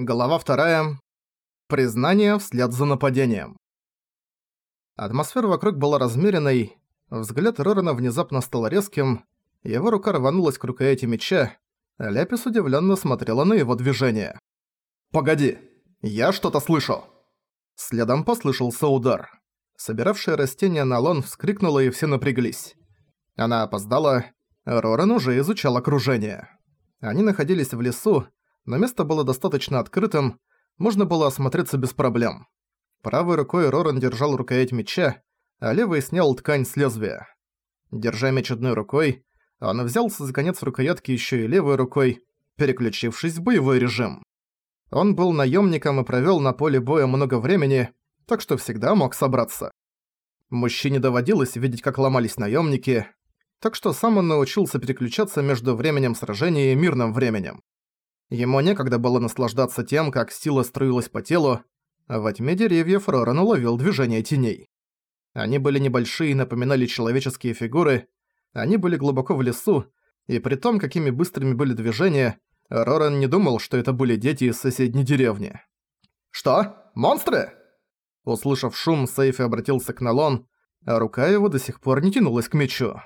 Глава вторая. Признание вслед за нападением. Атмосфера вокруг была размеренной, взгляд Рорана внезапно стал резким, его рука рванулась к рукояти меча, а Ляпис удивленно смотрела на его движение. «Погоди, я что-то слышу!» Следом послышался удар. Собиравшая растение Налон вскрикнула и все напряглись. Она опоздала, Роран уже изучал окружение. Они находились в лесу, но место было достаточно открытым, можно было осмотреться без проблем. Правой рукой Роран держал рукоять меча, а левой снял ткань с лезвия. Держа меч одной рукой, он взялся за конец рукоятки еще и левой рукой, переключившись в боевой режим. Он был наемником и провел на поле боя много времени, так что всегда мог собраться. Мужчине доводилось видеть, как ломались наемники, так что сам он научился переключаться между временем сражения и мирным временем. Ему некогда было наслаждаться тем, как сила струилась по телу, а во тьме деревьев Роран уловил движение теней. Они были небольшие и напоминали человеческие фигуры, они были глубоко в лесу, и при том, какими быстрыми были движения, Роран не думал, что это были дети из соседней деревни. «Что? Монстры?» Услышав шум, Сейфи обратился к Налон, а рука его до сих пор не тянулась к мечу.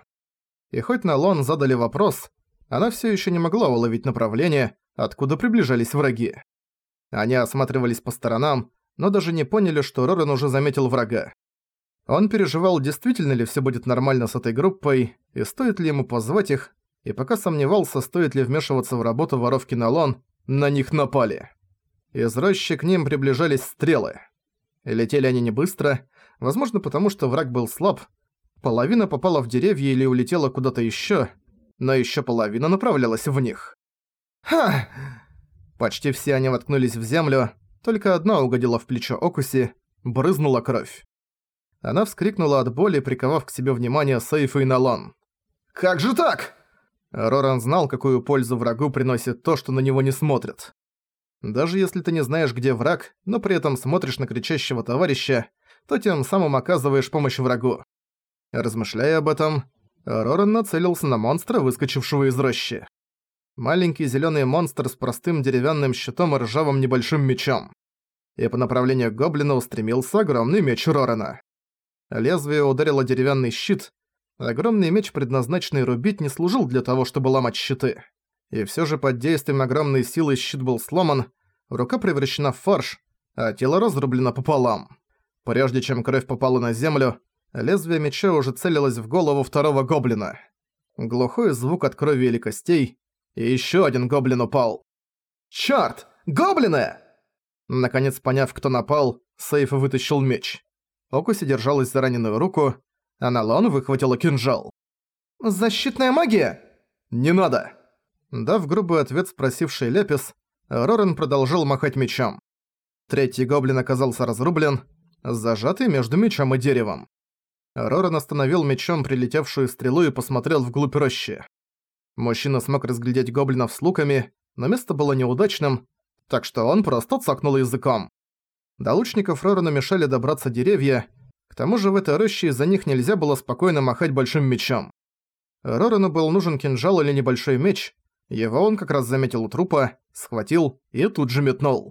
И хоть Налон задали вопрос, она все еще не могла уловить направление, откуда приближались враги. Они осматривались по сторонам, но даже не поняли, что Рорен уже заметил врага. Он переживал, действительно ли все будет нормально с этой группой, и стоит ли ему позвать их, и пока сомневался, стоит ли вмешиваться в работу воровки на лон, на них напали. Из рощи к ним приближались стрелы. Летели они не быстро, возможно потому, что враг был слаб, половина попала в деревья или улетела куда-то еще, но еще половина направлялась в них. Ха! Почти все они воткнулись в землю, только одна угодила в плечо Окуси, брызнула кровь. Она вскрикнула от боли, приковав к себе внимание Сейфа и Налон. «Как же так?» Роран знал, какую пользу врагу приносит то, что на него не смотрят. Даже если ты не знаешь, где враг, но при этом смотришь на кричащего товарища, то тем самым оказываешь помощь врагу. Размышляя об этом, Роран нацелился на монстра, выскочившего из рощи маленький зелёный монстр с простым деревянным щитом и ржавым небольшим мечом. И по направлению к гоблину устремился огромный меч Рорена. Лезвие ударило деревянный щит. Огромный меч, предназначенный рубить, не служил для того, чтобы ломать щиты. И всё же под действием огромной силы щит был сломан, рука превращена в фарш, а тело разрублено пополам. Прежде чем кровь попала на землю, лезвие меча уже целилось в голову второго гоблина. Глухой звук от крови или костей, и ещё один гоблин упал. «Чёрт! Гоблины!» Наконец поняв, кто напал, Сейф вытащил меч. Окуси держалась за раненую руку, а Налон выхватила кинжал. «Защитная магия!» «Не надо!» Дав грубый ответ спросивший Лепис, Рорен продолжил махать мечом. Третий гоблин оказался разрублен, зажатый между мечом и деревом. Рорен остановил мечом прилетевшую стрелу и посмотрел вглубь рощи. Мужчина смог разглядеть гоблинов с луками, но место было неудачным, так что он просто цокнул языком. До лучников Рорана мешали добраться деревья, к тому же в этой роще из-за них нельзя было спокойно махать большим мечом. Рорану был нужен кинжал или небольшой меч, его он как раз заметил у трупа, схватил и тут же метнул.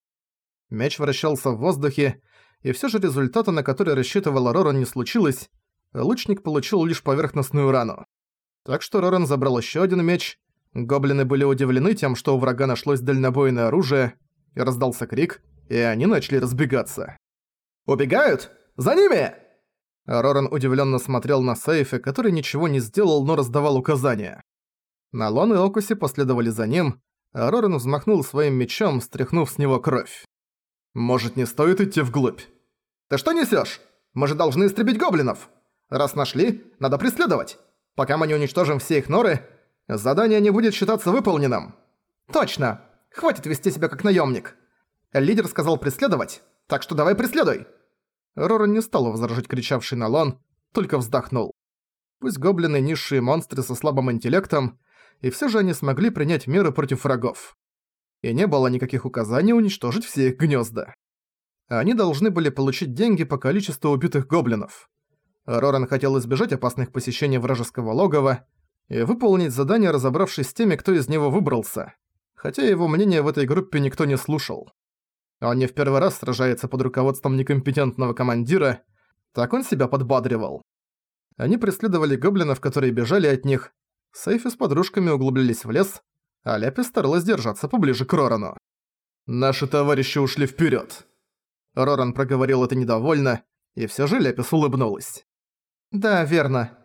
Меч вращался в воздухе, и все же результата, на который рассчитывал Роран, не случилось, лучник получил лишь поверхностную рану. Так что Роран забрал еще один меч. Гоблины были удивлены тем, что у врага нашлось дальнобойное оружие, и раздался крик, и они начали разбегаться. «Убегают? За ними!» Роран удивленно смотрел на Сейфе, который ничего не сделал, но раздавал указания. Налон и Окуси последовали за ним, а Роран взмахнул своим мечом, стряхнув с него кровь. «Может, не стоит идти вглубь?» «Ты что несешь? Мы же должны истребить гоблинов! Раз нашли, надо преследовать!» Пока мы не уничтожим все их норы, задание не будет считаться выполненным. Точно. Хватит вести себя как наемник. Лидер сказал преследовать, так что давай преследуй. Роран не стал возражать кричавший на Лон, только вздохнул. Пусть гоблины низшие монстры со слабым интеллектом, и все же они смогли принять меры против врагов. И не было никаких указаний уничтожить все их гнезда. Они должны были получить деньги по количеству убитых гоблинов. Роран хотел избежать опасных посещений вражеского логова и выполнить задание, разобравшись с теми, кто из него выбрался, хотя его мнение в этой группе никто не слушал. Он не в первый раз сражается под руководством некомпетентного командира, так он себя подбадривал. Они преследовали гоблинов, которые бежали от них, Сейфи с подружками углублились в лес, а Ляпис старалась держаться поближе к Рорану. «Наши товарищи ушли вперед. Роран проговорил это недовольно, и все же Ляпис улыбнулась. «Да, верно.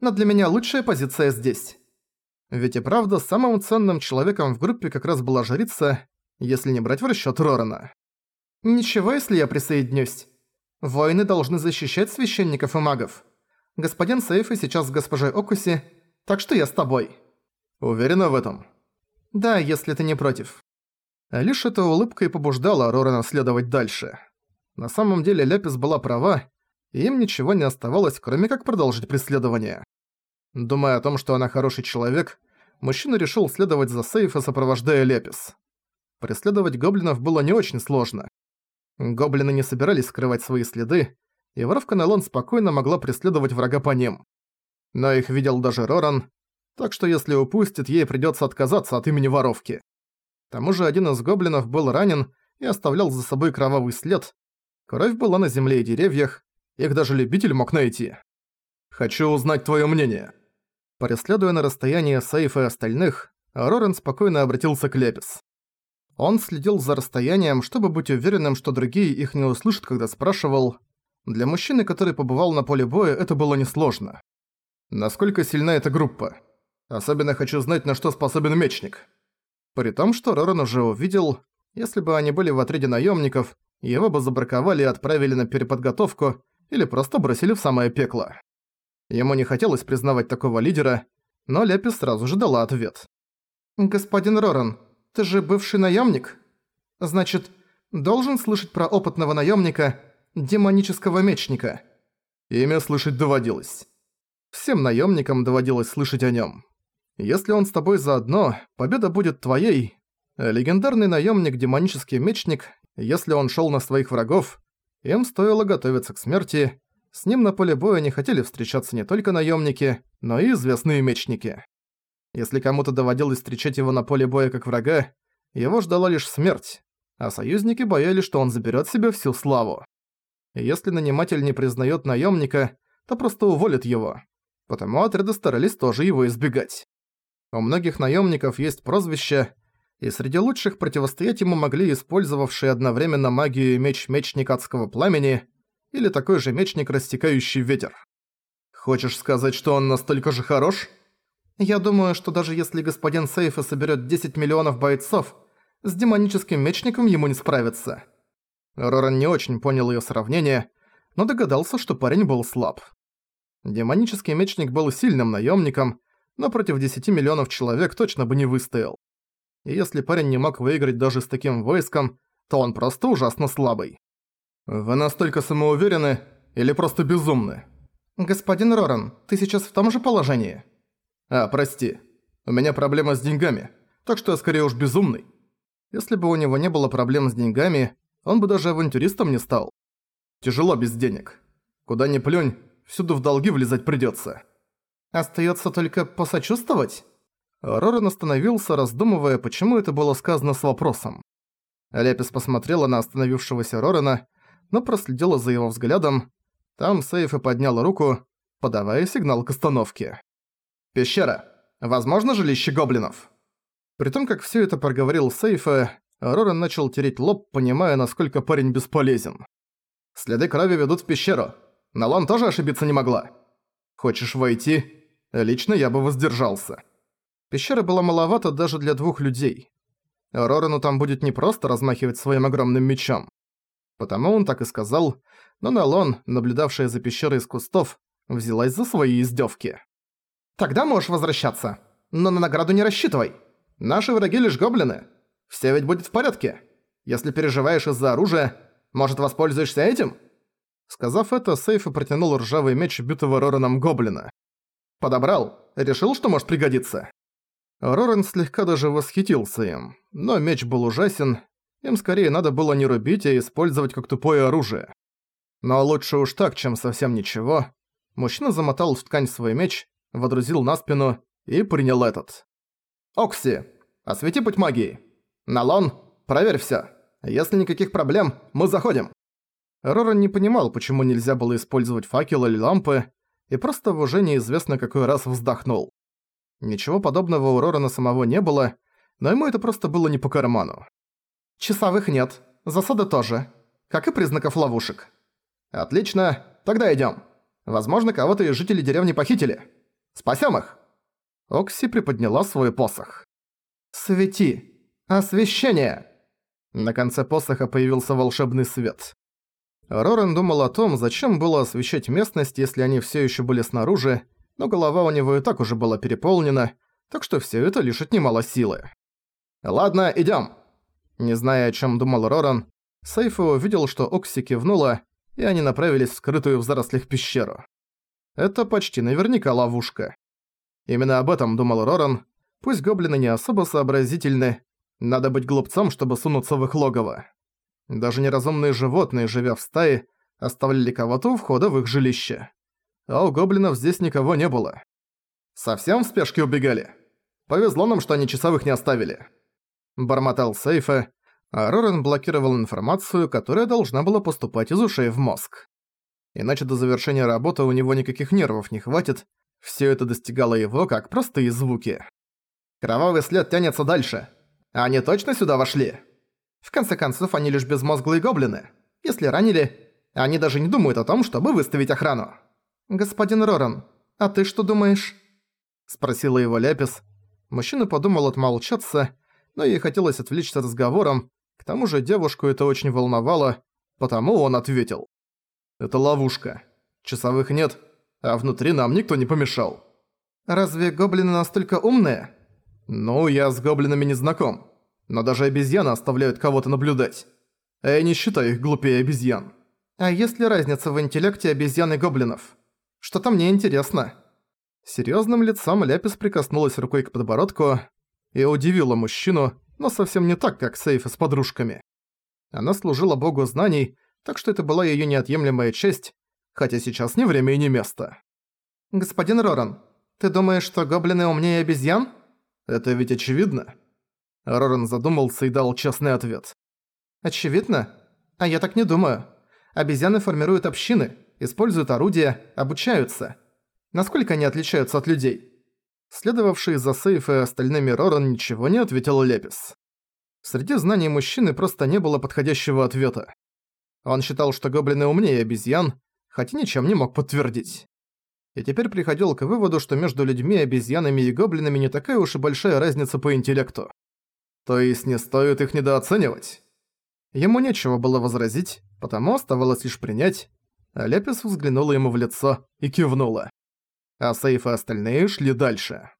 Но для меня лучшая позиция здесь». Ведь и правда, самым ценным человеком в группе как раз была жрица, если не брать в расчёт Рорана. «Ничего, если я присоединюсь. Воины должны защищать священников и магов. Господин Сейфи сейчас с госпожой Окуси, так что я с тобой». «Уверена в этом?» «Да, если ты не против». Лишь эта улыбка и побуждала Рорана следовать дальше. На самом деле Ляпис была права, им ничего не оставалось, кроме как продолжить преследование. Думая о том, что она хороший человек, мужчина решил следовать за Сейфа, сопровождая Ляпис. Преследовать гоблинов было не очень сложно. Гоблины не собирались скрывать свои следы, и воровка Нелон спокойно могла преследовать врага по ним. Но их видел даже Роран, так что если упустит, ей придётся отказаться от имени воровки. К тому же один из гоблинов был ранен и оставлял за собой кровавый след, Кровь была на земле и деревьях, их даже любитель мог найти. «Хочу узнать твое мнение». Преследуя на расстоянии Сейфа и остальных, Рорен спокойно обратился к Лепис. Он следил за расстоянием, чтобы быть уверенным, что другие их не услышат, когда спрашивал. Для мужчины, который побывал на поле боя, это было несложно. Насколько сильна эта группа? Особенно хочу знать, на что способен мечник. При том, что Рорен уже увидел, если бы они были в отряде наемников, его бы забраковали и отправили на переподготовку или просто бросили в самое пекло. Ему не хотелось признавать такого лидера, но Лепи сразу же дала ответ. «Господин Роран, ты же бывший наемник? Значит, должен слышать про опытного наемника, демонического мечника?» Имя слышать доводилось. Всем наемникам доводилось слышать о нем. Если он с тобой заодно, победа будет твоей. Легендарный наемник демонический мечник если он шел на своих врагов, им стоило готовиться к смерти, с ним на поле боя не хотели встречаться не только наемники, но и известные мечники. Если кому-то доводилось встречать его на поле боя как врага, его ждала лишь смерть, а союзники боялись, что он заберет себе всю славу. Если наниматель не признает наемника, то просто уволит его, потому отряды старались тоже его избегать. У многих наемников есть прозвище и среди лучших противостоять ему могли использовавшие одновременно магию и меч мечник адского пламени или такой же мечник растекающий ветер. Хочешь сказать, что он настолько же хорош? Я думаю, что даже если господин Сейфа соберет 10 миллионов бойцов, с демоническим мечником ему не справиться. Роран не очень понял ее сравнение, но догадался, что парень был слаб. Демонический мечник был сильным наемником, но против 10 миллионов человек точно бы не выстоял и если парень не мог выиграть даже с таким войском, то он просто ужасно слабый. Вы настолько самоуверены или просто безумны? Господин Роран, ты сейчас в том же положении? А, прости. У меня проблема с деньгами, так что я скорее уж безумный. Если бы у него не было проблем с деньгами, он бы даже авантюристом не стал. Тяжело без денег. Куда ни плюнь, всюду в долги влезать придётся. Остаётся только посочувствовать? Роран остановился, раздумывая, почему это было сказано с вопросом. Лепис посмотрела на остановившегося Рорана, но проследила за его взглядом. Там Сейф и поднял руку, подавая сигнал к остановке. «Пещера. Возможно, жилище гоблинов?» При том, как все это проговорил Сейфа, Роран начал тереть лоб, понимая, насколько парень бесполезен. «Следы крови ведут в пещеру. Налон тоже ошибиться не могла. Хочешь войти? Лично я бы воздержался». Пещера была маловато даже для двух людей. Рорану там будет не просто размахивать своим огромным мечом. Потому он так и сказал, но Налон, наблюдавшая за пещерой из кустов, взялась за свои издевки. «Тогда можешь возвращаться, но на награду не рассчитывай. Наши враги лишь гоблины. Все ведь будет в порядке. Если переживаешь из-за оружия, может, воспользуешься этим?» Сказав это, Сейф протянул ржавый меч битого Рораном гоблина. «Подобрал. Решил, что может пригодиться». Рорен слегка даже восхитился им, но меч был ужасен, им скорее надо было не рубить, а использовать как тупое оружие. Но лучше уж так, чем совсем ничего. Мужчина замотал в ткань свой меч, водрузил на спину и принял этот. «Окси, освети путь магии! Налон, проверь всё! Если никаких проблем, мы заходим!» Роран не понимал, почему нельзя было использовать факел или лампы, и просто уже неизвестно какой раз вздохнул. Ничего подобного у Рорана самого не было, но ему это просто было не по карману. «Часовых нет, засады тоже, как и признаков ловушек». «Отлично, тогда идём. Возможно, кого-то из жителей деревни похитили. Спасём их!» Окси приподняла свой посох. «Свети! Освещение!» На конце посоха появился волшебный свет. Рорен думал о том, зачем было освещать местность, если они все еще были снаружи, но голова у него и так уже была переполнена, так что все это лишь отнимало силы. «Ладно, идем. Не зная, о чем думал Роран, Сейфа увидел, что Окси кивнула, и они направились в скрытую в зарослях пещеру. Это почти наверняка ловушка. Именно об этом думал Роран. Пусть гоблины не особо сообразительны, надо быть глупцом, чтобы сунуться в их логово. Даже неразумные животные, живя в стае, оставляли кого-то у входа в их жилище. А у гоблинов здесь никого не было. Совсем в спешке убегали? Повезло нам, что они часовых не оставили. Бормотал сейфа, а Рорен блокировал информацию, которая должна была поступать из ушей в мозг. Иначе до завершения работы у него никаких нервов не хватит, все это достигало его как простые звуки. Кровавый след тянется дальше. Они точно сюда вошли? В конце концов, они лишь безмозглые гоблины. Если ранили, они даже не думают о том, чтобы выставить охрану. «Господин Роран, а ты что думаешь?» Спросила его Ляпис. Мужчина подумал отмолчаться, но ей хотелось отвлечься разговором, к тому же девушку это очень волновало, потому он ответил. «Это ловушка. Часовых нет, а внутри нам никто не помешал». «Разве гоблины настолько умные?» «Ну, я с гоблинами не знаком но даже обезьяны оставляют кого-то наблюдать. А я не считаю их глупее обезьян. А есть ли разница в интеллекте обезьян и гоблинов? Что-то мне интересно. Серьёзным лицом Ляпис прикоснулась рукой к подбородку и удивила мужчину, но совсем не так, как Сейфа с подружками. Она служила богу знаний, так что это была её неотъемлемая честь, хотя сейчас не время и не место. «Господин Роран, ты думаешь, что гоблины умнее обезьян?» «Это ведь очевидно». Роран задумался и дал честный ответ. «Очевидно? А я так не думаю. Обезьяны формируют общины, используют орудия, обучаются. Насколько они отличаются от людей?» Следовавший за Сейф остальными Роран ничего не ответил Лепис. Среди знаний мужчины просто не было подходящего ответа. Он считал, что гоблины умнее обезьян, хотя ничем не мог подтвердить. И теперь приходил к выводу, что между людьми, обезьянами и гоблинами не такая уж и большая разница по интеллекту. То есть не стоит их недооценивать? Ему нечего было возразить, потому оставалось лишь принять. Лепис взглянула ему в лицо и кивнула. А Сейф и остальные шли дальше.